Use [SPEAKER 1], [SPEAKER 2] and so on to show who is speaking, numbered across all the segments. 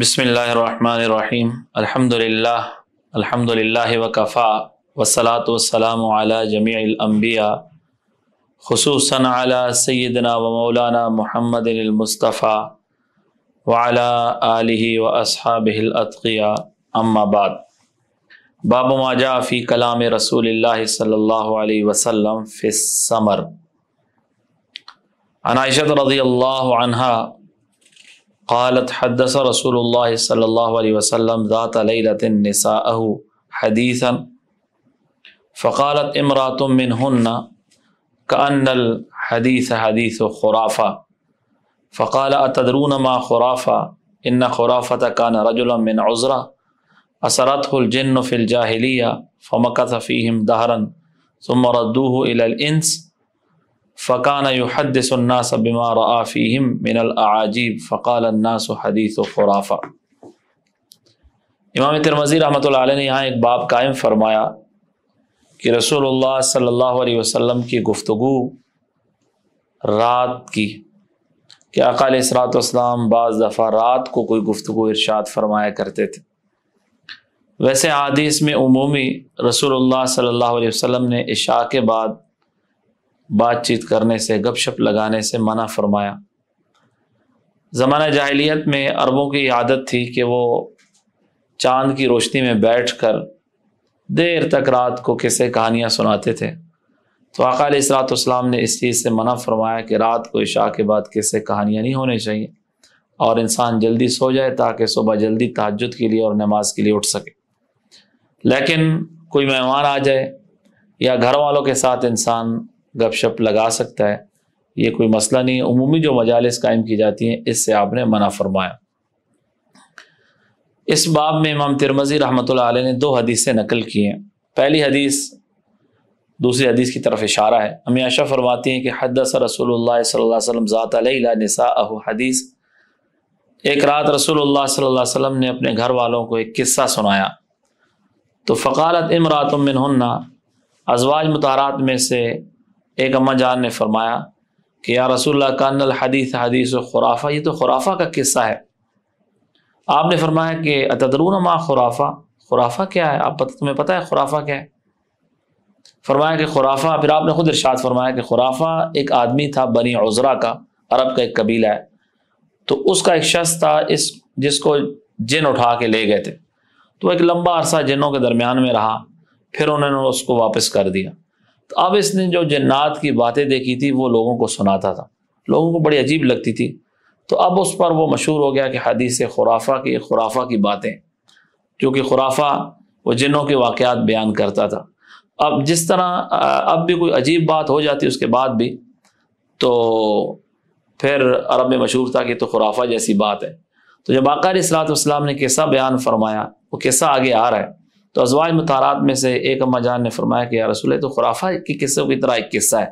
[SPEAKER 1] بسم اللہ الرحمن الرحیم۔ الحمد للہ الحمد للہ وکفا۔ وسلاۃ والسلام علی جمیع الانبیاء، خصوصاً علی سیدنا و مولانا محمد المصطفیٰ وعلی آلہ و اصحابہ الاتقیاء. اما بعد، باب ما جاء فی کلام رسول اللہ صلی اللہ علیہ وسلم فی السمر۔ عن عائشہ رضی اللہ عنہ قالت حدث رسول اللہ صلی اللہ علیہ وسلم ذات لیلة نساءه حدیثا فقالت امرات منهن كأن الحديث حديث خرافة فقال أتدرون ما خرافة إن خرافة كان رجلا من عزرة أسرته الجن في الجاهلية فمكث فيهم دهرا ثم ردوه إلى الإنس فقان يحدث الناس بما رأى فيهم من الأعاجيب فقال الناس حديث خرافة۔ امام ترمزی رحمۃ اللہ علیہ نے یہاں ایک باب قائم فرمایا کہ رسول اللہ صلی اللہ علیہ وسلم کی گفتگو رات کی۔ کہ اقال اصرات والسلام بعض دفعہ رات کو کوئی گفتگو ارشاد فرمایا کرتے تھے۔ ویسے حادیث میں عمومی رسول اللہ صلی اللہ علیہ وسلم نے عشاء کے بعد بات چیت کرنے سے، گپ شپ لگانے سے منع فرمایا۔ زمانہ جاہلیت میں عربوں کی عادت تھی کہ وہ چاند کی روشنی میں بیٹھ کر دیر تک رات کو کسے کہانیاں سناتے تھے۔ تو علیہ اصلاۃ والسلام نے اس چیز سے منع فرمایا کہ رات کو عشاء کے بعد کسے کہانیاں نہیں ہونی چاہیے اور انسان جلدی سو جائے تاکہ صبح جلدی تحجد کے لیے اور نماز کے لیے اٹھ سکے۔ لیکن کوئی مہمان آ جائے یا گھر والوں کے ساتھ انسان گپ شپ لگا سکتا ہے۔ یہ کوئی مسئلہ نہیں ہے۔ عمومی جو مجالس قائم کی جاتی ہیں، اس سے آپ نے منع فرمایا۔ اس باب میں امام ترمزی رحمۃ اللہ علیہ نے دو حدیثیں نقل کی ہیں۔ پہلی حدیث، دوسری حدیث کی طرف اشارہ ہے۔ ہم عائشہ فرماتی ہیں کہ حدث رسول اللہ صلی اللہ علیہ وسلم ذات علیہ نساء حدیث۔ ایک رات رسول اللہ صلی اللہ علیہ وسلم نے اپنے گھر والوں کو ایک قصہ سنایا۔ تو فقالت امرات من ازواج متحرات میں سے ایک اماں جان نے فرمایا کہ یا رسول اللہ کان الحدیث حدیث و خرافہ، یہ تو خرافہ کا قصہ ہے۔ آپ نے فرمایا کہ اتدرون ما خرافہ؟ خرافہ کیا ہے؟ آپ تمہیں پتہ ہے خرافہ کیا ہے؟ فرمایا کہ خرافہ، پھر آپ نے خود ارشاد فرمایا کہ خرافہ ایک آدمی تھا بنی عذرا کا، عرب کا ایک قبیلہ ہے۔ تو اس کا ایک شخص تھا، اس، جس کو جن اٹھا کے لے گئے تھے۔ تو ایک لمبا عرصہ جنوں کے درمیان میں رہا، پھر انہوں نے اس کو واپس کر دیا۔ اب اس نے جو جنات کی باتیں دیکھی تھی، وہ لوگوں کو سناتا تھا۔ لوگوں کو بڑی عجیب لگتی تھی۔ تو اب اس پر وہ مشہور ہو گیا کہ حدیث خرافہ کی خرافہ کی باتیں، جو کہ خرافہ وہ جنوں کے واقعات بیان کرتا تھا۔ اب جس طرح، اب بھی کوئی عجیب بات ہو جاتی، اس کے بعد بھی تو پھر عرب میں مشہور تھا کہ تو خرافہ جیسی بات ہے۔ تو جب باقاعدہ اصلاۃ والسلام نے کیسا بیان فرمایا، وہ کیسا آگے آ رہا ہے۔ تو ازواج متارات میں سے ایک اما جان نے فرمایا کہ یا رسول ہے تو خرافہ کی قصوں کی طرح ایک قصہ ہے۔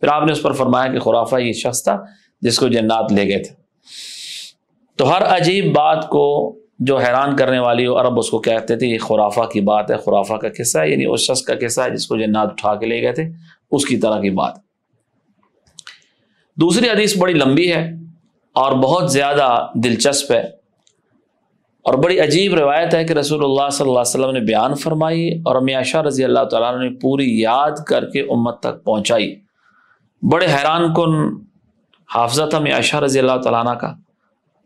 [SPEAKER 1] پھر آپ نے اس پر فرمایا کہ خرافہ یہ شخص تھا جس کو جنات لے گئے تھے۔ تو ہر عجیب بات کو جو حیران کرنے والی ہو عرب اس کو کہتے تھے، یہ خرافہ کی بات ہے، خرافہ کا قصہ ہے یعنی اس شخص کا قصہ ہے جس کو جنات اٹھا کے لے گئے تھے۔ اس کی طرح کی بات۔ دوسری حدیث بڑی لمبی ہے اور بہت زیادہ دلچسپ ہے۔ اور بڑی عجیب روایت ہے کہ رسول اللہ صلی اللہ علیہ وسلم نے بیان فرمائی اور عائشہ رضی اللہ تعالیٰ نے پوری یاد کر کے امت تک پہنچائی۔ بڑے حیران کن حافظہ تھا عائشہ رضی اللہ تعالیٰ کا۔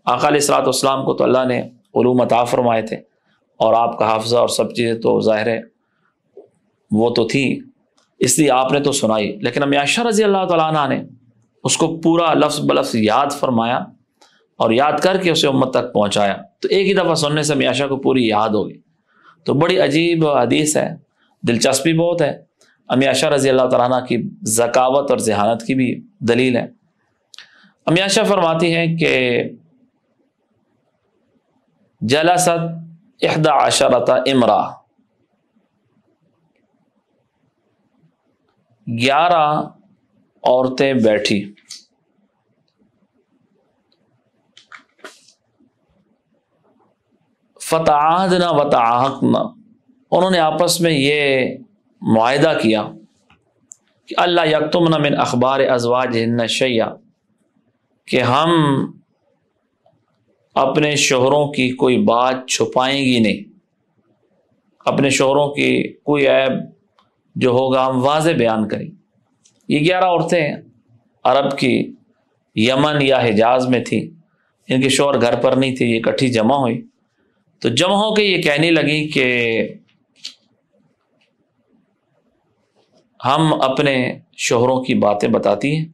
[SPEAKER 1] اقال اصلاۃ والسلام کو تو اللہ نے علوم عطا فرمائے تھے اور آپ کا حافظہ اور سب چیزیں تو ظاہر ہے وہ تو تھی اس لیے آپ نے تو سنائی، لیکن عائشہ رضی اللہ تعالیٰ نے اس کو پورا لفظ بلفظ یاد فرمایا اور یاد کر کے اسے امت تک پہنچایا۔ تو ایک ہی دفعہ سننے سے میاشا کو پوری یاد ہوگی۔ تو بڑی عجیب حدیث ہے، دلچسپی بہت ہے۔ امیاشا رضی اللہ تعالیٰ کی ذکاوت اور ذہانت کی بھی دلیل ہے۔ امیاشا فرماتی ہیں کہ جلست احدا عشرت امرا۔ گیارہ عورتیں بیٹھی۔ فتح نہ وطاحق انہوں نے آپس میں یہ معاہدہ کیا کہ اللہ یکتم من اخبار ازواج ہن شیا کہ ہم اپنے شوہروں کی کوئی بات چھپائیں گی نہیں۔ اپنے شوہروں کی کوئی عیب جو ہوگا ہم واضح بیان کریں۔ یہ گیارہ عورتیں عرب کی یمن یا حجاز میں تھیں۔ ان کے شوہر گھر پر نہیں تھے، یہ کٹھی جمع ہوئی۔ تو جمع ہو کے یہ کہنے لگی کہ ہم اپنے شوہروں کی باتیں بتاتی ہیں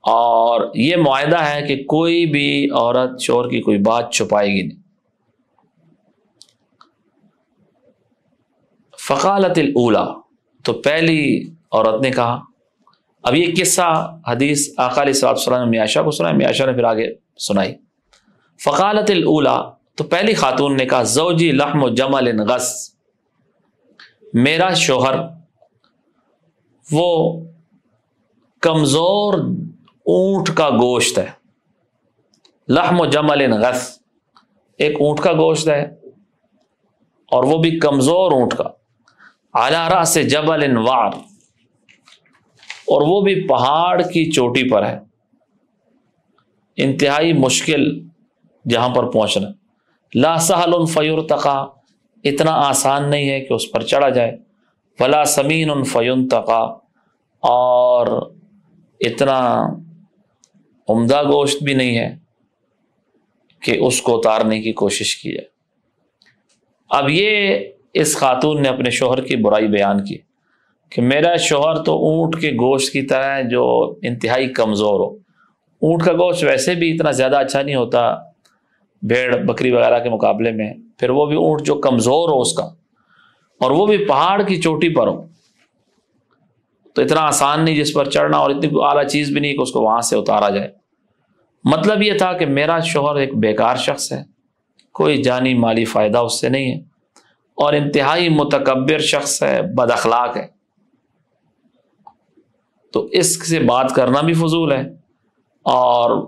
[SPEAKER 1] اور یہ معاہدہ ہے کہ کوئی بھی عورت شوہر کی کوئی بات چھپائے گی نہیں۔ فقالت الا تو پہلی عورت نے کہا، اب یہ قصہ حدیث اقالی صاحب السلام میاشا کو سنا میاشا نے پھر آگے سنائی۔ فقالت الا تو پہلی خاتون نے کہا، زوجی لحم و جمل غس میرا شوہر، وہ کمزور اونٹ کا گوشت ہے۔ لحم و جمل غس ایک اونٹ کا گوشت ہے اور وہ بھی کمزور اونٹ کا۔ آلارا سے جبل وار اور وہ بھی پہاڑ کی چوٹی پر ہے۔ انتہائی مشکل جہاں پر پہنچنا۔ لاسحل فیور تقا اتنا آسان نہیں ہے کہ اس پر چڑھا جائے۔ فلا سمین ان فیون تقا اور اتنا عمدہ گوشت بھی نہیں ہے کہ اس کو اتارنے کی کوشش کی جائے۔ اب یہ اس خاتون نے اپنے شوہر کی برائی بیان کی کہ میرا شوہر تو اونٹ کے گوشت کی طرح ہے جو انتہائی کمزور ہو۔ اونٹ کا گوشت ویسے بھی اتنا زیادہ اچھا نہیں ہوتا بھیڑ بکری وغیرہ کے مقابلے میں، پھر وہ بھی اونٹ جو کمزور ہو اس کا، اور وہ بھی پہاڑ کی چوٹی پر ہو۔ تو اتنا آسان نہیں جس پر چڑھنا اور اتنی اعلیٰ چیز بھی نہیں کہ اس کو وہاں سے اتارا جائے۔ مطلب یہ تھا کہ میرا شوہر ایک بیکار شخص ہے، کوئی جانی مالی فائدہ اس سے نہیں ہے، اور انتہائی متکبر شخص ہے، بد اخلاق ہے۔ تو اس سے بات کرنا بھی فضول ہے، اور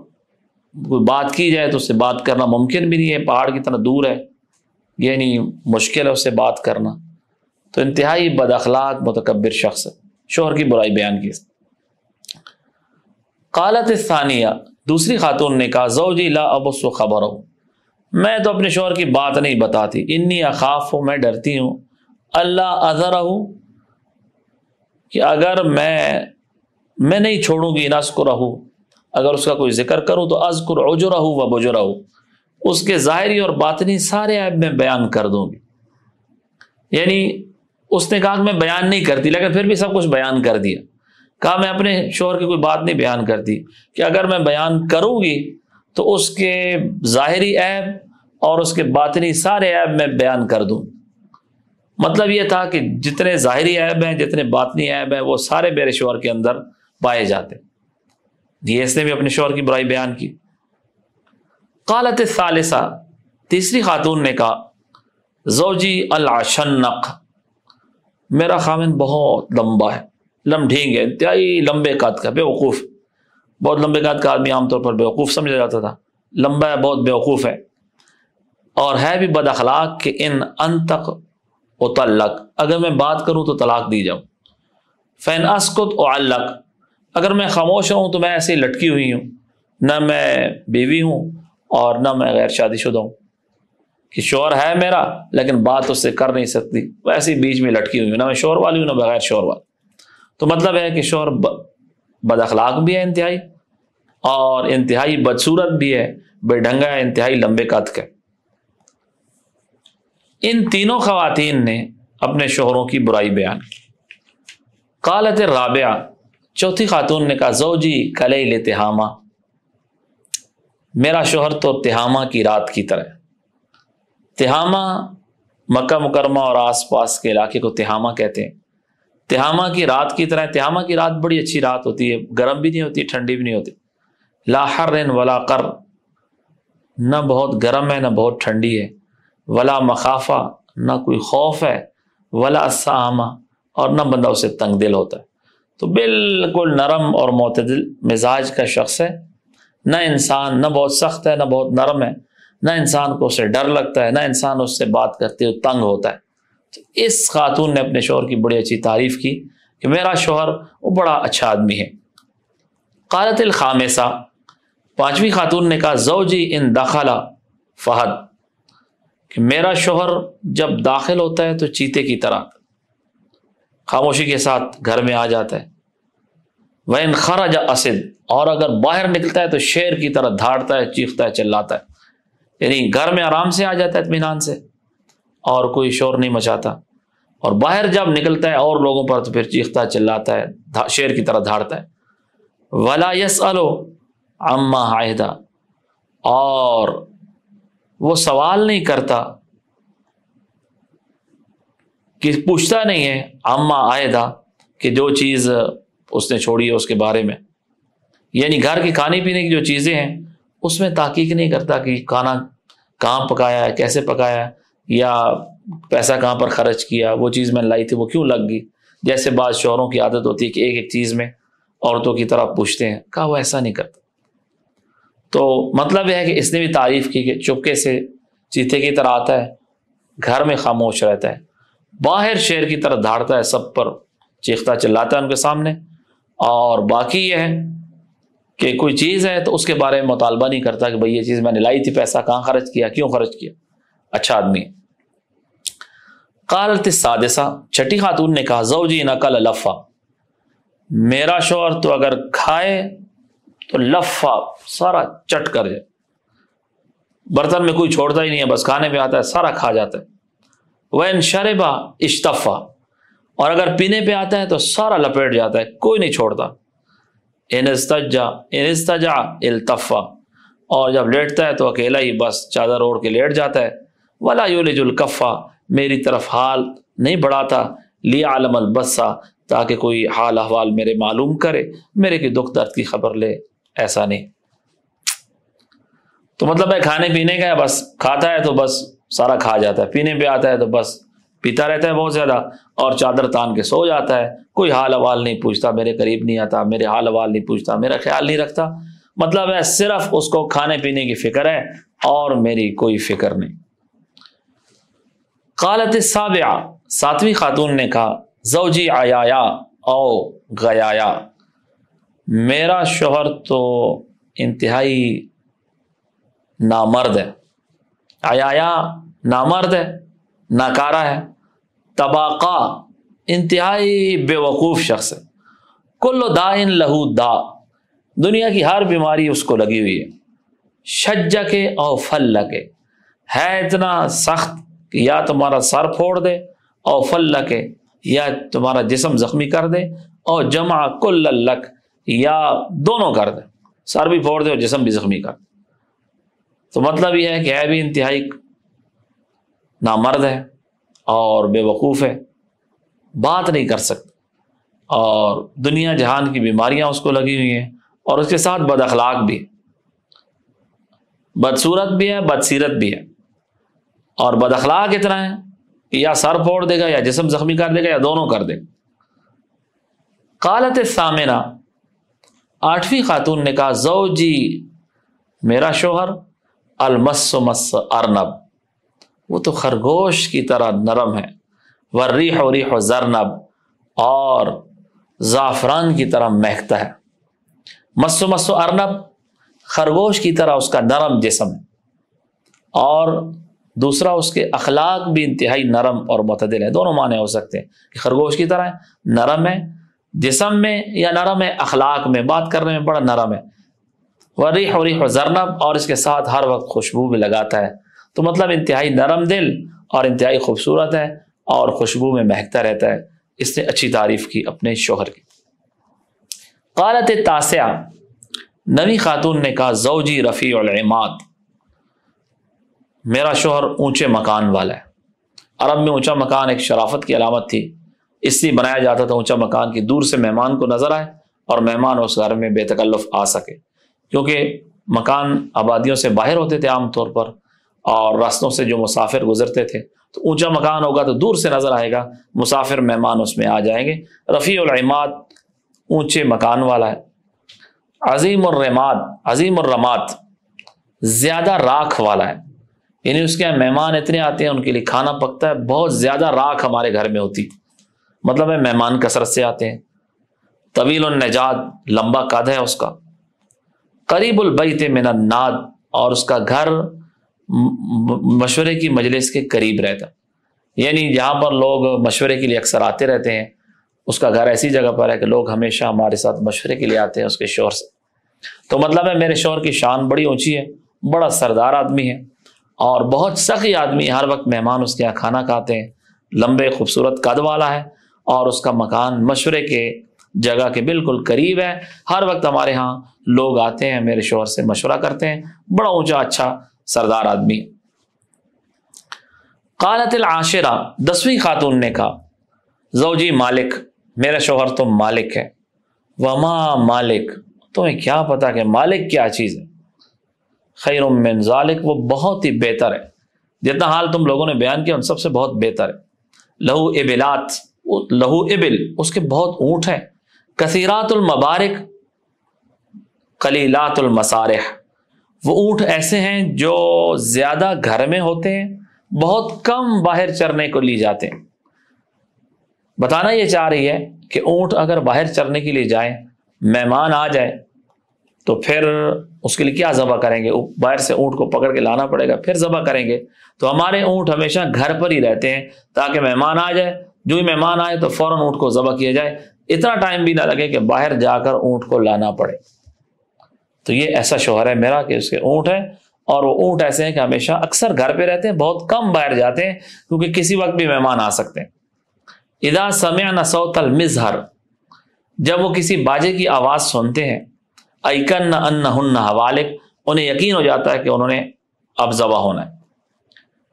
[SPEAKER 1] کوئی بات کی جائے تو اس سے بات کرنا ممکن بھی نہیں ہے، پہاڑ کی طرح دور ہے۔ یعنی مشکل ہے اس سے بات کرنا۔ تو انتہائی بد اخلاق، متکبر شخص ہے۔ شوہر کی برائی بیان کی قالت ثانیہ دوسری خاتون نے کہا، زوجی لا ابس و خبر ہو میں تو اپنے شوہر کی بات نہیں بتاتی۔ انی اخاف ہوں میں ڈرتی ہوں۔ اللہ اظہر ہوں کہ اگر میں میں نہیں چھوڑوں گی نس کو رہوں اگر اس کا کوئی ذکر کروں تو ازکر عجو رہوں و بجو رہوں اس کے ظاہری اور باطنی سارے عیب میں بیان کر دوں گی۔ یعنی اس نے کہا کہ میں بیان نہیں کرتی، لیکن پھر بھی سب کچھ بیان کر دیا۔ کہا میں اپنے شوہر کی کوئی بات نہیں بیان کرتی، کہ اگر میں بیان کروں گی تو اس کے ظاہری عیب اور اس کے باطنی سارے عیب میں بیان کر دوں۔ مطلب یہ تھا کہ جتنے ظاہری عیب ہیں، جتنے باطنی عیب ہیں، وہ سارے میرے شوہر کے اندر پائے جاتے۔ یہ اس نے بھی اپنے شوہر کی برائی بیان کی۔ قالت ثالثہ تیسری خاتون نے کہا، زوجی العشنق، میرا خامن بہت لمبا ہے لم ڈھینگ ہے، انتہائی لمبے قد کا بے وقوف بہت لمبے قد کا آدمی عام طور پر بے وقوف سمجھا جاتا تھا۔ لمبا ہے، بہت بے وقوف ہے۔ اور ہے بھی بد اخلاق کہ ان ان تک و تعلق اگر میں بات کروں تو طلاق دی جاؤں۔ فین اسکت و علق اگر میں خاموش رہوں تو میں ایسے ہی لٹکی ہوئی ہوں، نہ میں بیوی ہوں اور نہ میں غیر شادی شدہ ہوں۔ کہ شور ہے میرا، لیکن بات اس سے کر نہیں سکتی۔ وہ ایسے ہی بیچ میں لٹکی ہوئی ہوں، نہ میں شور والی ہوں، نہ بغیر شور والی۔ تو مطلب ہے کہ شور بد اخلاق بھی ہے انتہائی، اور انتہائی بدصورت بھی ہے، بے ڈھنگا ہے، انتہائی لمبے قد کا ان تینوں خواتین نے اپنے شوہروں کی برائی بیان کی۔ قالت رابعہ چوتھی خاتون نے کہا زوجی کلے تہامہ۔ میرا شوہر تو تہامہ کی رات کی طرح تہامہ مکہ مکرمہ اور آس پاس کے علاقے کو تہامہ کہتے ہیں۔ تہامہ کی رات کی طرح تہامہ کی رات بڑی اچھی رات ہوتی ہے۔ گرم بھی نہیں ہوتی، ٹھنڈی بھی نہیں ہوتی۔ لاہر ولا کر نہ بہت گرم ہے، نہ بہت ٹھنڈی ہے۔ ولا مخافہ، نہ کوئی خوف ہے۔ ولا سامہ اور نہ بندہ اسے تنگ دل ہوتا ہے۔ تو بالکل نرم اور معتدل مزاج کا شخص ہے۔ نہ انسان نہ بہت سخت ہے، نہ بہت نرم ہے۔ نہ انسان کو اسے ڈر لگتا ہے، نہ انسان اس سے بات کرتے ہوئے تنگ ہوتا ہے۔ تو اس خاتون نے اپنے شوہر کی بڑی اچھی تعریف کی کہ میرا شوہر وہ بڑا اچھا آدمی ہے۔ قالت الخامسہ، پانچویں خاتون نے کہا، زوجی ان دخلا فہد کہ میرا شوہر جب داخل ہوتا ہے تو چیتے کی طرح۔ خاموشی کے ساتھ گھر میں آ جاتا ہے۔ وہ ان خراج اسد اور اگر باہر نکلتا ہے تو شیر کی طرح دھاڑتا ہے، چیختا ہے، چلاتا ہے۔ یعنی گھر میں آرام سے آ جاتا ہے اطمینان سے، اور کوئی شور نہیں مچاتا۔ اور باہر جب نکلتا ہے اور لوگوں پر تو پھر چیختا چلاتا ہے شیر کی طرح دھاڑتا ہے۔ ولا یس الو اما عاہدہ اور وہ سوال نہیں کرتا کہ پوچھتا نہیں ہے اما عاہدہ کہ جو چیز اس نے چھوڑی ہے اس کے بارے میں۔ یعنی گھر کی کھانے پینے کی جو چیزیں ہیں، اس میں تحقیق نہیں کرتا کہ کھانا کہاں پکایا ہے، کیسے پکایا ہے، یا پیسہ کہاں پر خرچ کیا، وہ چیز میں لائی تھی، وہ کیوں لگ گئی؟ جیسے بعض شوہروں کی عادت ہوتی ہے کہ ایک ایک چیز میں عورتوں کی طرح پوچھتے ہیں، کہا وہ ایسا نہیں کرتا۔ تو مطلب یہ ہے کہ اس نے بھی تعریف کی کہ چپکے سے چیتے کی طرح آتا ہے، گھر میں خاموش رہتا ہے۔ باہر شیر کی طرح دھاڑتا ہے، سب پر چیختا چلاتا ہے ان کے سامنے۔ اور باقی یہ ہے کہ کوئی چیز ہے تو اس کے بارے میں مطالبہ نہیں کرتا کہ بھائی یہ چیز میں نے لائی تھی، پیسہ کہاں خرچ کیا، کیوں خرچ کیا۔ اچھا آدمی قالت سادسہ چھٹی خاتون نے کہا زو جی نقل لفا میرا شوہر تو اگر کھائے تو لفا سارا چٹ کر جائے۔ برتن میں کوئی چھوڑتا ہی نہیں ہے، بس کھانے پہ آتا ہے، سارا کھا جاتا ہے۔ وہ ان شربا اشتفا اور اگر پینے پہ آتا ہے تو سارا لپیٹ جاتا ہے، کوئی نہیں چھوڑتا۔ انستجا انستجا التفا اور جب لیٹتا ہے تو اکیلا ہی بس چادر اوڑھ کے لیٹ جاتا ہے۔ ولا یولج الکفا میری طرف حال نہیں بڑھاتا۔ لیا عالم البسا تاکہ کوئی حال احوال میرے معلوم کرے، میرے کی دکھ درد کی خبر لے۔ ایسا نہیں۔ تو مطلب ہے، کھانے پینے کا ہے، بس کھاتا ہے تو بس سارا کھا جاتا ہے، پینے پہ آتا ہے تو بس پیتا رہتا ہے بہت زیادہ اور چادر تان کے سو جاتا ہے۔ کوئی حال حوال نہیں پوچھتا، میرے قریب نہیں آتا، میرے حال حوال نہیں پوچھتا، میرا خیال نہیں رکھتا۔ مطلب ہے صرف اس کو کھانے پینے کی فکر ہے اور میری کوئی فکر نہیں۔ قالت سابع ساتویں خاتون نے کہا، زوجی آیا او گیا میرا شوہر تو انتہائی نامرد ہے۔ آیا نامرد ہے، ناکارہ ہے، طباقہ، انتہائی بے وقوف شخص ہے۔ کل دا ان لہو دا۔ دنیا کی ہر بیماری اس کو لگی ہوئی ہے۔ شج کے او فل کے ہے اتنا سخت کہ یا تمہارا سر پھوڑ دے او فل کے یا تمہارا جسم زخمی کر دے اور جمع کل لک، یا دونوں کر دے۔ سر بھی پھوڑ دے اور جسم بھی زخمی کر دے۔ تو مطلب یہ ہے کہ ہے بھی انتہائی نامرد ہے اور بے وقوف ہے، بات نہیں کر سکتا۔ اور دنیا جہان کی بیماریاں اس کو لگی ہوئی ہیں اور اس کے ساتھ بد اخلاق بھی بدصورت بھی ہے بدسیرت بھی ہے اور بد اخلاق اتنا ہے کہ یا سر پھوڑ دے گا یا جسم زخمی کر دے گا یا دونوں کر دے قالت سامنا آٹھویں خاتون نے کہا زو جی میرا شوہر، المس مس ارنب۔ وہ تو خرگوش کی طرح نرم ہے۔ ریح و ریح و زرنب اور زعفران کی طرح مہکتا ہے۔ مس و مس و ارنب خرگوش کی طرح اس کا نرم جسم ہے۔ اور دوسرا اس کے اخلاق بھی انتہائی نرم اور معتدل ہے۔ دونوں معنی ہو سکتے ہیں کہ خرگوش کی طرح ہے، نرم ہے، جسم میں یا نرم ہے، اخلاق میں۔ بات کرنے میں بڑا نرم ہے۔ وریح و ریح و زرنب اور اس کے ساتھ ہر وقت خوشبو بھی لگاتا ہے۔ تو مطلب انتہائی نرم دل اور انتہائی خوبصورت ہے اور خوشبو میں مہکتا رہتا ہے۔ اس نے اچھی تعریف کی اپنے شوہر کی۔ قالت تاسع نوی خاتون نے کہا، زوجی رفیع العماد۔ میرا شوہر اونچے مکان والا ہے۔ عرب میں اونچا مکان ایک شرافت کی علامت تھی۔ اس لیے بنایا جاتا تھا اونچا مکان کی دور سے مہمان کو نظر آئے اور مہمان اس گھر میں بے تکلف آ سکے۔ کیونکہ مکان آبادیوں سے باہر ہوتے تھے عام طور پر۔ اور راستوں سے جو مسافر گزرتے تھے، تو اونچا مکان ہوگا تو دور سے نظر آئے گا، مسافر مہمان اس میں آ جائیں گے۔ رفیع العماد اونچے مکان والا ہے۔ عظیم الرماد عظیم الرماد زیادہ راکھ والا ہے۔ یعنی اس کے یہاں مہمان اتنے آتے ہیں، ان کے لیے کھانا پکتا ہے، بہت زیادہ راکھ ہمارے گھر میں ہوتی۔ مطلب ہے مہمان کثرت سے آتے ہیں۔ طویل النجات، لمبا قد ہے اس کا۔ قریب البیت من الناد اور اس کا گھر مشورے کی مجلس کے قریب رہتا۔ یعنی جہاں پر لوگ مشورے کے لیے اکثر آتے رہتے ہیں۔ اس کا گھر ایسی جگہ پر ہے کہ لوگ ہمیشہ ہمارے ساتھ مشورے کے لیے آتے ہیں اس کے شور سے۔ تو مطلب ہے میرے شور کی شان بڑی اونچی ہے، بڑا سردار آدمی ہے اور بہت سخی آدمی ہر وقت مہمان اس کے یہاں کھانا کھاتے ہیں، لمبے خوبصورت قد والا ہے اور اس کا مکان مشورے کے جگہ کے بالکل قریب ہے۔ ہر وقت ہمارے ہاں لوگ آتے ہیں، میرے شوہر سے مشورہ کرتے ہیں۔ بڑا اونچا اچھا سردار آدمی۔ قالت العاشرہ، دسویں خاتون نے کہا، زوجی مالک، میرا شوہر تو مالک ہے۔ وما مالک؟ تمہیں کیا پتا کہ مالک کیا چیز ہے؟ خیر من ذالک، وہ بہت ہی بہتر ہے۔ جتنا حال تم لوگوں نے بیان کیا، ان سب سے بہت بہتر ہے۔ لہو ابلات لہو ابل، اس کے بہت اونٹ ہیں۔ کثیرات المبارک کلیلات المسارح وہ اونٹ ایسے ہیں جو زیادہ گھر میں ہوتے ہیں، بہت کم باہر چرنے کو لی جاتے ہیں۔ بتانا یہ چاہ رہی ہے کہ اونٹ اگر باہر چرنے کے لیے جائے مہمان آ جائے تو پھر اس کے لیے کیا ذبح کریں گے؟ باہر سے اونٹ کو پکڑ کے لانا پڑے گا، پھر ذبح کریں گے۔ تو ہمارے اونٹ ہمیشہ گھر پر ہی رہتے ہیں تاکہ مہمان آ جائے۔ جو ہی مہمان آئے تو فوراً اونٹ کو ذبح کیا جائے۔ اتنا ٹائم بھی نہ لگے کہ باہر جا کر اونٹ کو لانا پڑے۔ تو یہ ایسا شوہر ہے میرا کہ اس کے اونٹ ہے اور وہ اونٹ ایسے ہیں کہ ہمیشہ اکثر گھر پہ رہتے ہیں، بہت کم باہر جاتے ہیں، کیونکہ کسی وقت بھی مہمان آ سکتے ہیں۔ ادا سمیا نہ سوت المظہر، جب وہ کسی باجے کی آواز سنتے ہیں، ایکن نہ ان ہن حوالک انہیں یقین ہو جاتا ہے کہ انہوں نے اب ذبح ہونا ہے۔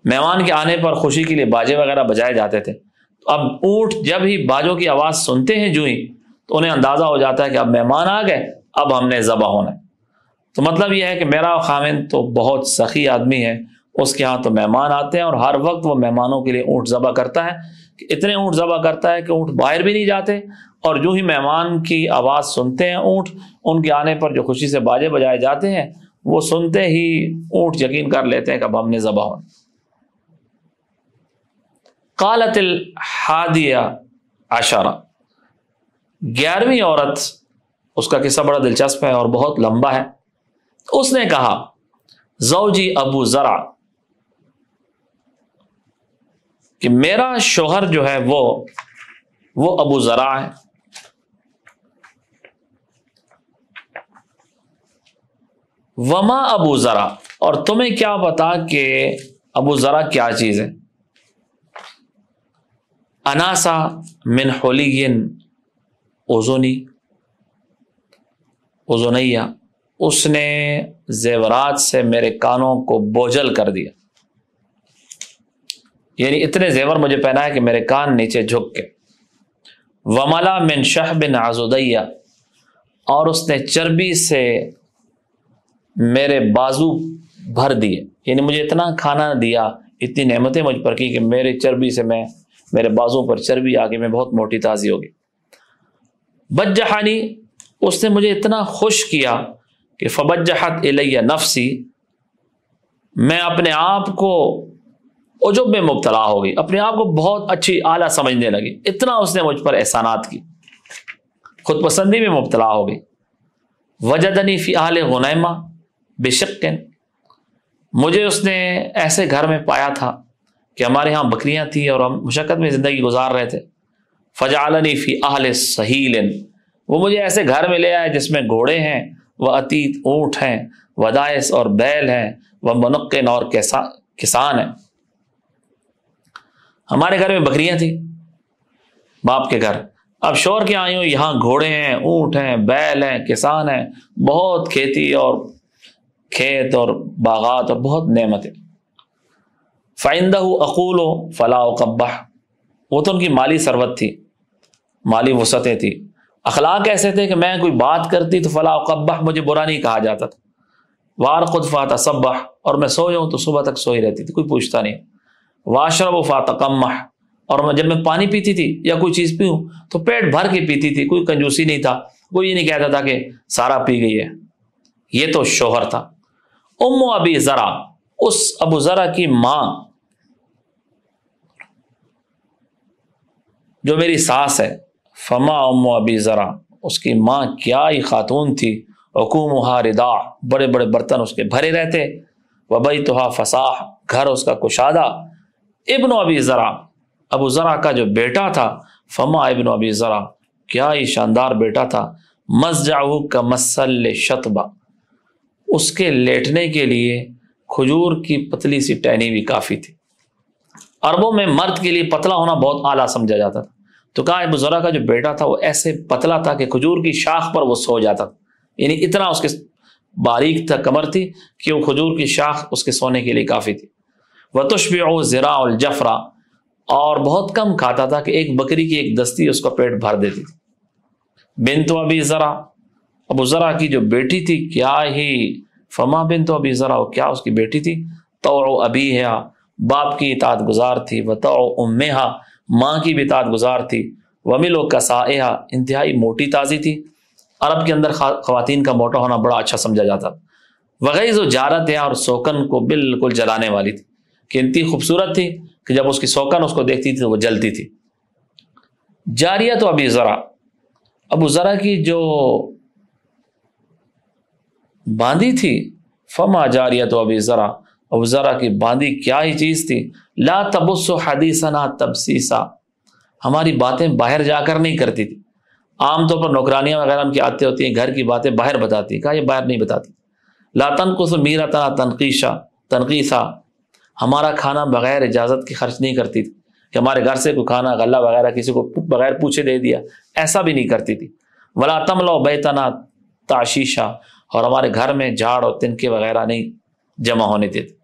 [SPEAKER 1] مہمان کے آنے پر خوشی کے لیے باجے وغیرہ بجائے جاتے تھے۔ تو اب اونٹ جب ہی باجوں کی آواز سنتے ہیں جو ہی تو انہیں اندازہ ہو جاتا ہے کہ اب مہمان آ گئے، اب ہم نے ذبح ہونا ہے۔ تو مطلب یہ ہے کہ میرا خامن تو بہت سخی آدمی ہے، اس کے ہاں تو مہمان آتے ہیں اور ہر وقت وہ مہمانوں کے لیے اونٹ ذبح کرتا ہے کہ اتنے اونٹ ذبح کرتا ہے کہ اونٹ باہر بھی نہیں جاتے اور جو ہی مہمان کی آواز سنتے ہیں اونٹ، ان کے آنے پر جو خوشی سے باجے بجائے جاتے ہیں، وہ سنتے ہی اونٹ یقین کر لیتے ہیں کہ اب ہم نے ذبح ہونا۔ قالت الحادیہ عشرہ۔ گیارہویں عورت، اس کا قصہ بڑا دلچسپ ہے اور بہت لمبا ہے۔ اس نے کہا، زوجی ابو ذرا، کہ میرا شوہر جو ہے وہ وہ ابو ذرا ہے۔ وما ابو ذرا، اور تمہیں کیا پتا کہ ابو ذرا کیا چیز ہے؟ اناسا من حلین اوزونی اوزونیا اس نے زیورات سے میرے کانوں کو بوجھل کر دیا۔ یعنی اتنے زیور مجھے پہنا ہے کہ میرے کان نیچے جھک کے وملا من شہ بن آزودیہ اور اس نے چربی سے میرے بازو بھر دیے۔ یعنی مجھے اتنا کھانا دیا، اتنی نعمتیں مجھ پر کی کہ میرے چربی سے میں، میرے بازو پر چربی آ کے میں بہت موٹی تازی ہوگی بد جہانی اس نے مجھے اتنا خوش کیا کہ فبجہت الیہ نفسی میں اپنے آپ کو عجب میں مبتلا ہو گئی، اپنے آپ کو بہت اچھی اعلیٰ سمجھنے لگی، اتنا اس نے مجھ پر احسانات کی، خود پسندی میں مبتلا ہو گئی۔ وجدنی فی اہل غنیمہ بے شک مجھے اس نے ایسے گھر میں پایا تھا کہ ہمارے یہاں بکریاں تھیں اور ہم مشقت میں زندگی گزار رہے تھے۔ فجالنی فی اہل سہیل، وہ مجھے ایسے گھر میں لے آئے جس میں گھوڑے ہیں وہ عتیت اونٹ ہیں ودائس اور بیل ہیں، وہ منقن اور کسان ہیں۔ ہمارے گھر میں بکریاں تھیں۔ باپ کے گھر۔ اب شور کے آئی ہوں یہاں گھوڑے ہیں، اونٹ ہیں، بیل ہیں، کسان ہیں۔ بہت کھیتی اور کھیت اور باغات اور بہت نعمتیں۔ فائندہ اقول و فلاح و قبہ وہ تو ان کی مالی ثروت تھی، مالی وسعتیں تھیں اخلاق ایسے تھے کہ میں کوئی بات کرتی تو فلاح و قبہ مجھے برا نہیں کہا جاتا تھا۔ وار خود فاتح صبح، اور میں سو جاؤں تو صبح تک سوئی رہتی تھی، کوئی پوچھتا نہیں۔ واشرب و فاتح کم اور جب میں پانی پیتی تھی یا کوئی چیز پیوں تو پیٹ بھر کے پیتی تھی، کوئی کنجوسی نہیں تھا۔ کوئی یہ نہیں کہتا تھا کہ سارا پی گئی ہے۔ یہ تو شوہر تھا۔ ام ابی ذرا، اس ابو ذرا کی ماں جو میری ساس ہے۔ فما ام ابی ذرا اس کی ماں کیا ہی خاتون تھی۔ حکوم ہاردا بڑے بڑے برتن اس کے بھرے رہتے۔ وبئی توحا فساح گھر اس کا کشادہ۔ ابن و ابی ذرا ابو ذرا کا جو بیٹا تھا۔ فما ابن و ابی ذرا کیا ہی شاندار بیٹا تھا۔ مسجا کا مسل شتبہ اس کے لیٹنے کے لیے کھجور کی پتلی سی ٹہنی بھی کافی تھی۔ عربوں میں مرد کے لیے پتلا ہونا بہت اعلیٰ سمجھا جاتا تھا۔ تو کہا ابو ذرا کا جو بیٹا تھا وہ ایسے پتلا تھا کہ کھجور کی شاخ پر وہ سو جاتا تھا۔ یعنی اتنا اس کے باریک تھا کمر تھی کہ وہ کھجور کی شاخ اس کے سونے کے لیے کافی تھی۔ وہ تشبی او زرا الجفرا اور بہت کم کھاتا تھا کہ ایک بکری کی ایک دستی اس کو پیٹ بھر دیتی تھی۔ بن تو ابھی ذرا۔ ابو ذرا کی جو بیٹی تھی، کیا ہی؟ فما بن تو ابھی ذرا کیا اس کی بیٹی تھی؟ تو ابھی ہے باپ کی اطاعت گزار تھی۔ وہ تو امہا۔ ماں کی بھی اطاعت گزار تھی۔ وہ مل و انتہائی موٹی تازی تھی۔ عرب کے اندر خواتین کا موٹا ہونا بڑا اچھا سمجھا جاتا۔ وغیرہ جو جارت ہے اور سوکن کو بالکل جلانے والی تھی۔ کہ انتی خوبصورت تھی کہ جب اس کی سوکن اس کو دیکھتی تھی تو وہ جلتی تھی۔ جاریہ تو ابھی ذرا۔ ابو ذرا کی جو باندھی تھی، فما جاریہ تو ابھی ذرا۔ ابو ذرا کی باندھی کیا ہی چیز تھی۔ لا تبس و حدیثنا تبسیسا ہماری باتیں باہر جا کر نہیں کرتی تھی۔ عام طور پر نوکرانیاں وغیرہ ان کی آتے ہوتی ہیں، گھر کی باتیں باہر بتاتی کہا یہ باہر نہیں بتاتی۔ لاتن کو میرا تنا تنقیشہ تنقیسہ ہمارا کھانا بغیر اجازت کی خرچ نہیں کرتی تھی۔ کہ ہمارے گھر سے کوئی کھانا، غلہ وغیرہ کسی کو بغیر پوچھے دے دیا، ایسا بھی نہیں کرتی تھی۔ ولا تم لو بیتنا تاشیشہ اور ہمارے گھر میں جھاڑ اور تنکے وغیرہ نہیں جمع ہونے دیتے۔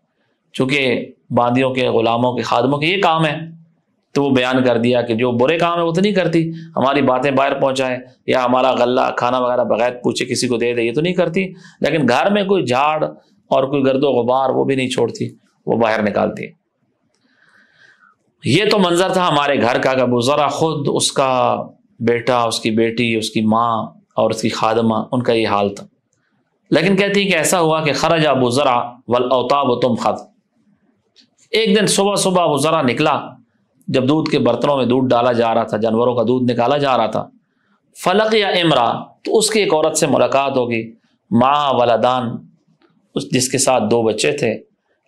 [SPEAKER 1] چونکہ باندیوں کے غلاموں کے خادموں کے یہ کام ہے۔ تو وہ بیان کر دیا کہ جو برے کام ہے وہ تو نہیں کرتی، ہماری باتیں باہر پہنچائے یا ہمارا غلہ کھانا وغیرہ بغیر پوچھے کسی کو دے دے، یہ تو نہیں کرتی۔ لیکن گھر میں کوئی جھاڑ اور کوئی گرد و غبار وہ بھی نہیں چھوڑتی، وہ باہر نکالتی۔ یہ تو منظر تھا ہمارے گھر کا ابو ذرا خود اس کا بیٹا، اس کی بیٹی، اس کی ماں اور اس کی خادمہ، ان کا یہ حال تھا۔ لیکن کہتی کہ ایسا ہوا کہ خرج ابو ذرا ولطاب و تم خط ایک دن صبح صبح ابو ذرا نکلا، جب دودھ کے برتنوں میں دودھ ڈالا جا رہا تھا، جانوروں کا دودھ نکالا جا رہا تھا۔ فلق یا امرا، تو اس کی ایک عورت سے ملاقات ہوگی۔ ماں ولادان اس جس کے ساتھ دو بچے تھے،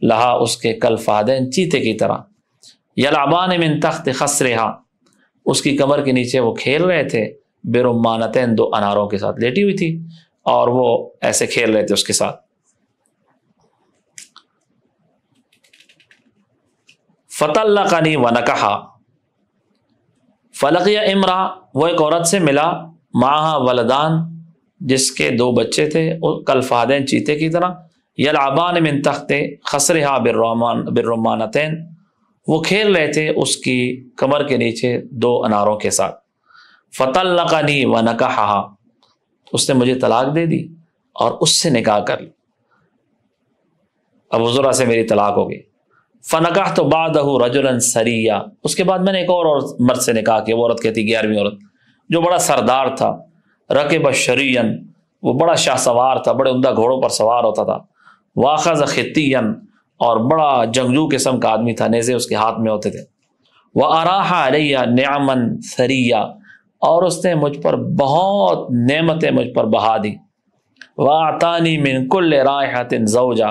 [SPEAKER 1] لہا اس کے کل فادین چیتے کی طرح۔ یلابان من تخت خسرا اس کی کمر کے نیچے وہ کھیل رہے تھے۔ بے دو اناروں کے ساتھ لیٹی ہوئی تھی اور وہ ایسے کھیل رہے تھے اس کے ساتھ۔ فتح اللہ قانی و نکہا فلقیہ امرا وہ ایک عورت سے ملا ماہ ولدان، جس کے دو بچے تھے کل فادین چیتے کی طرح۔ یلابان من تخت خسرہ برمان برمانتین وہ کھیل رہے تھے اس کی کمر کے نیچے دو اناروں کے ساتھ۔ فتح نقانی و نکا اس نے مجھے طلاق دے دی اور اس سے نکاح کر لی۔ اب ذرا سے میری طلاق ہو گئی۔ فنکاہ تو باد رجولن سریا اس کے بعد میں نے ایک اور مرد سے نکاح کیا، وہ عورت کہتی گیارہویں عورت، جو بڑا سردار تھا رقب شرین وہ بڑا شاہ سوار تھا، بڑے عمدہ گھوڑوں پر سوار ہوتا تھا۔ واخذ خطین اور بڑا جنگجو قسم کا آدمی تھا، نیزے اس کے ہاتھ میں ہوتے تھے۔ وہ اراحا علیہ نیامن سریا اور اس نے مجھ پر بہت نعمتیں مجھ پر بہا دی۔ واطانی من کل رائحت زوجا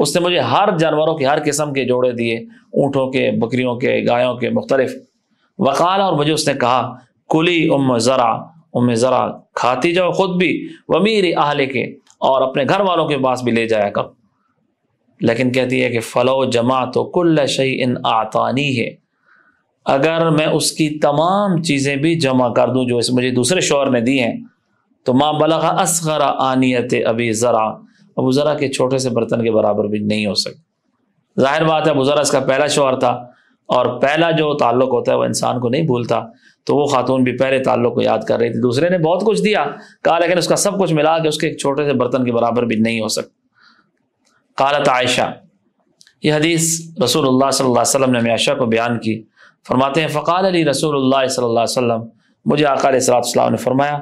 [SPEAKER 1] اس نے مجھے ہر جانوروں کے ہر قسم کے جوڑے دیے، اونٹوں کے، بکریوں کے گایوں کے، مختلف۔ وقال اور مجھے اس نے کہا، کلی ام ذرا ام ذرا کھاتی جاؤ خود بھی وہ میری اہل کے، اور اپنے گھر والوں کے پاس بھی لے جایا کر لیکن کہتی ہے کہ فلو جمع تو کل شعی ان آتانی ہے۔ اگر میں اس کی تمام چیزیں بھی جمع کر دوں جو اس مجھے دوسرے شوہر نے دی ہیں، تو ماں بلغ اصغر آنیت ابھی ذرا ابو ذرا کے چھوٹے سے برتن کے برابر بھی نہیں ہو سکے ظاہر بات ہے، ابو ذرا اس کا پہلا شوہر تھا اور پہلا جو تعلق ہوتا ہے وہ انسان کو نہیں بھولتا، تو وہ خاتون بھی پہلے تعلق کو یاد کر رہی تھی۔ دوسرے نے بہت کچھ دیا، کہا لیکن اس کا سب کچھ ملا کے اس کے ایک چھوٹے سے برتن کے برابر بھی نہیں ہو سکتا۔ قالت عائشہ، یہ حدیث رسول اللہ صلی اللہ علیہ وسلم نے عائشہ کو بیان کی۔ فرماتے ہیں، فقال علی رسول اللہ صلی اللہ علیہ وسلم، مجھے آقا علیہ السلام نے فرمایا،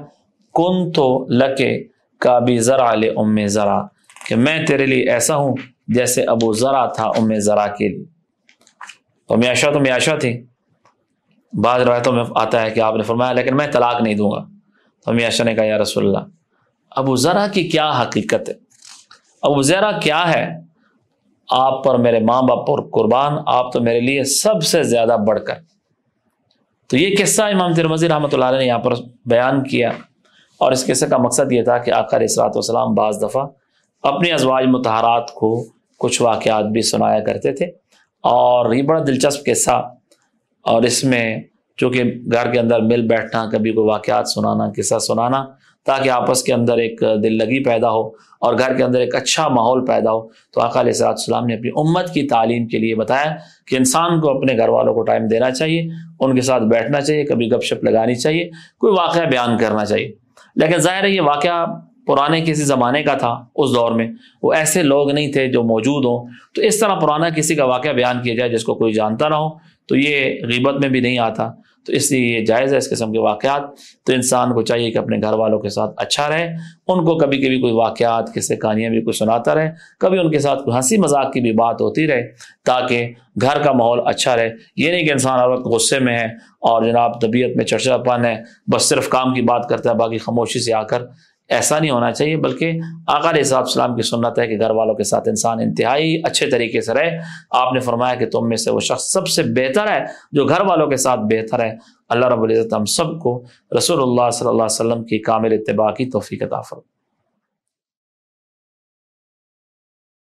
[SPEAKER 1] کن تو لکے کا بھی ذرا لے ام ذرا کہ میں تیرے لیے ایسا ہوں جیسے ابو ذرا تھا ام ذرا کے لیے۔ تو میاشا تو میاشا تھی۔ بعض روایتوں میں آتا ہے کہ آپ نے فرمایا، لیکن میں طلاق نہیں دوں گا۔ تو میاشا نے کہا، یا رسول اللہ، ابو ذرا کی کیا حقیقت ہے؟ ابو زیرا کیا ہے؟ آپ پر میرے ماں باپ پر قربان، آپ تو میرے لیے سب سے زیادہ بڑھ کر۔ تو یہ قصہ امام ترمزی رحمۃ اللہ علیہ نے یہاں پر بیان کیا۔ اور اس قصے کا مقصد یہ تھا کہ آخر اصلاۃ والسلام بعض دفعہ اپنی ازواج متحرات کو کچھ واقعات بھی سنایا کرتے تھے اور یہ بڑا دلچسپ قصہ اور اس میں چونکہ گھر کے اندر مل بیٹھنا، کبھی کوئی واقعات سنانا، قصہ سنانا، تاکہ آپس کے اندر ایک دل لگی پیدا ہو اور گھر کے اندر ایک اچھا ماحول پیدا ہو۔ تو آقا علیہ صلاحت السلام نے اپنی امت کی تعلیم کے لیے بتایا کہ انسان کو اپنے گھر والوں کو ٹائم دینا چاہیے، ان کے ساتھ بیٹھنا چاہیے، کبھی گپ شپ لگانی چاہیے، کوئی واقعہ بیان کرنا چاہیے۔ لیکن ظاہر ہے یہ واقعہ پرانے کسی زمانے کا تھا اس دور میں۔ وہ ایسے لوگ نہیں تھے جو موجود ہوں۔ تو اس طرح پرانا کسی کا واقعہ بیان کیا جائے جس کو کوئی جانتا نہ ہو، تو یہ غیبت میں بھی نہیں آتا۔ تو اس لیے یہ جائز ہے اس قسم کے واقعات۔ تو انسان کو چاہیے کہ اپنے گھر والوں کے ساتھ اچھا رہے، ان کو کبھی کبھی کوئی واقعات، کسی کہانیاں بھی کوئی سناتا رہے۔ کبھی ان کے ساتھ کوئی ہنسی مذاق کی بھی بات ہوتی رہے تاکہ گھر کا ماحول اچھا رہے۔ یہ نہیں کہ انسان ہر وقت غصے میں ہے اور جناب طبیعت میں چرچا پن ہے، بس صرف کام کی بات کرتا ہے، باقی خاموشی سے آ کر ایسا نہیں ہونا چاہیے، بلکہ آقا علیہ صاحب السلام کی سنت ہے کہ گھر والوں کے ساتھ انسان انتہائی اچھے طریقے سے رہے۔ آپ نے فرمایا کہ تم میں سے وہ شخص سب سے بہتر ہے جو گھر والوں کے ساتھ بہتر ہے۔ اللہ رب العزت ہم سب کو رسول اللہ صلی اللہ علیہ وسلم کی کامل اتباع کی توفیق عطا فرمائے۔